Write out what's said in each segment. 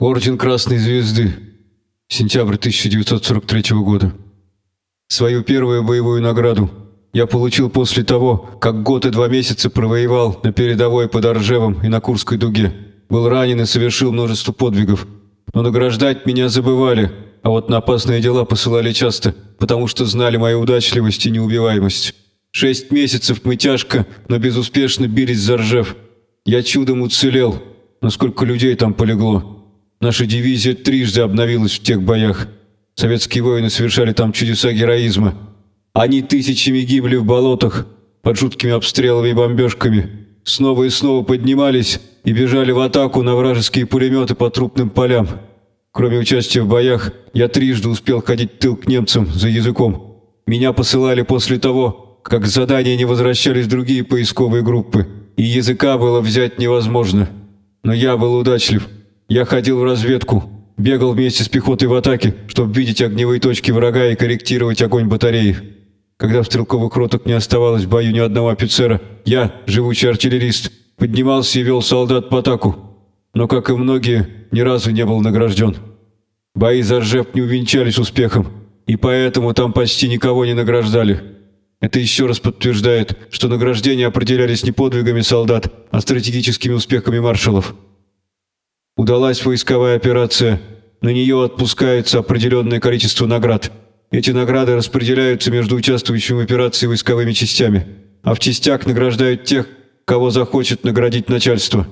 Орден Красной Звезды. Сентябрь 1943 года. Свою первую боевую награду я получил после того, как год и два месяца провоевал на передовой под Оржевом и на Курской дуге. Был ранен и совершил множество подвигов. Но награждать меня забывали, а вот на опасные дела посылали часто, потому что знали мою удачливость и неубиваемость. Шесть месяцев мы тяжко, но безуспешно бились за Ржев. Я чудом уцелел, но сколько людей там полегло. Наша дивизия трижды обновилась в тех боях. Советские воины совершали там чудеса героизма. Они тысячами гибли в болотах, под жуткими обстрелами и бомбежками. Снова и снова поднимались и бежали в атаку на вражеские пулеметы по трупным полям. Кроме участия в боях, я трижды успел ходить тыл к немцам за языком. Меня посылали после того, как с задания не возвращались другие поисковые группы, и языка было взять невозможно. Но я был удачлив – я ходил в разведку, бегал вместе с пехотой в атаке, чтобы видеть огневые точки врага и корректировать огонь батареи. Когда в стрелковых ротах не оставалось в бою ни одного офицера, я, живучий артиллерист, поднимался и вел солдат по атаку, но, как и многие, ни разу не был награжден. Бои за Ржев не увенчались успехом, и поэтому там почти никого не награждали. Это еще раз подтверждает, что награждения определялись не подвигами солдат, а стратегическими успехами маршалов. Удалась войсковая операция. На нее отпускается определенное количество наград. Эти награды распределяются между участвующими в операции войсковыми частями, а в частях награждают тех, кого захочет наградить начальство.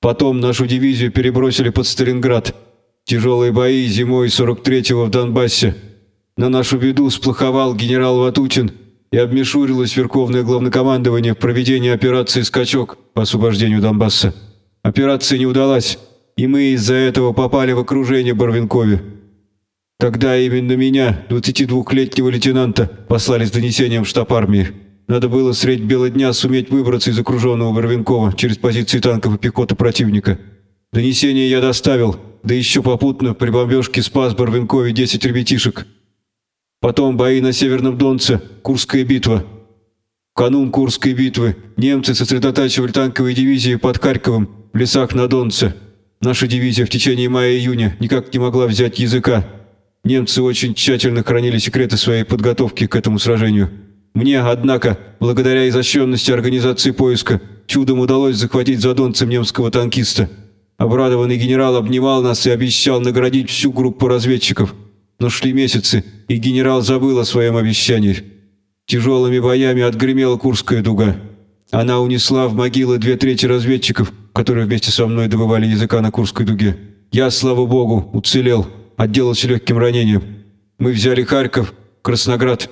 Потом нашу дивизию перебросили под Сталинград. Тяжелые бои зимой 43-го в Донбассе. На нашу беду сплоховал генерал Ватутин и обмешурилось Верховное Главнокомандование в проведении операции «Скачок» по освобождению Донбасса. Операция не удалась и мы из-за этого попали в окружение Барвинкове. Тогда именно меня, 22-летнего лейтенанта, послали с донесением в штаб армии. Надо было средь бела дня суметь выбраться из окруженного Барвинкова через позиции танков и пехоты противника. Донесение я доставил, да еще попутно при бомбежке спас Барвинкове 10 ребятишек. Потом бои на Северном Донце, Курская битва. В канун Курской битвы немцы сосредотачивали танковые дивизии под Харьковом в лесах на Донце. Наша дивизия в течение мая-июня никак не могла взять языка. Немцы очень тщательно хранили секреты своей подготовки к этому сражению. Мне, однако, благодаря изощренности организации поиска, чудом удалось захватить задонцем немского танкиста. Обрадованный генерал обнимал нас и обещал наградить всю группу разведчиков. Но шли месяцы, и генерал забыл о своем обещании. Тяжелыми боями отгремела Курская дуга. Она унесла в могилы две трети разведчиков, которые вместе со мной добывали языка на Курской дуге. Я, слава богу, уцелел, отделался легким ранением. Мы взяли Харьков, Красноград,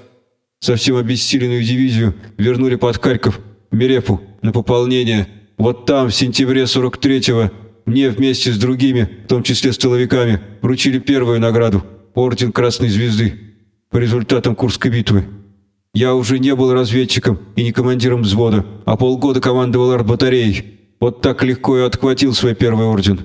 совсем обессиленную дивизию вернули под Харьков, Мерепу, на пополнение. Вот там, в сентябре 43-го, мне вместе с другими, в том числе с тыловиками, вручили первую награду – Орден Красной Звезды по результатам Курской битвы. Я уже не был разведчиком и не командиром взвода, а полгода командовал артбатареей. Вот так легко и отхватил свой первый орден.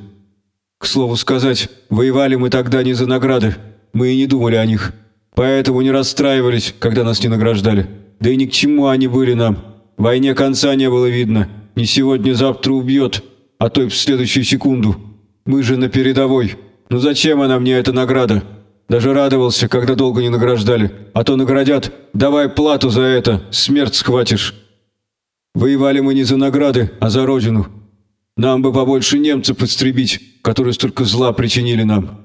К слову сказать, воевали мы тогда не за награды, мы и не думали о них. Поэтому не расстраивались, когда нас не награждали. Да и ни к чему они были нам. Войне конца не было видно. Не сегодня-завтра убьет, а то и в следующую секунду. Мы же на передовой. Ну зачем она мне эта награда? Даже радовался, когда долго не награждали. А то наградят, давай плату за это, смерть схватишь. Воевали мы не за награды, а за родину. Нам бы побольше немцев подстребить, которые столько зла причинили нам.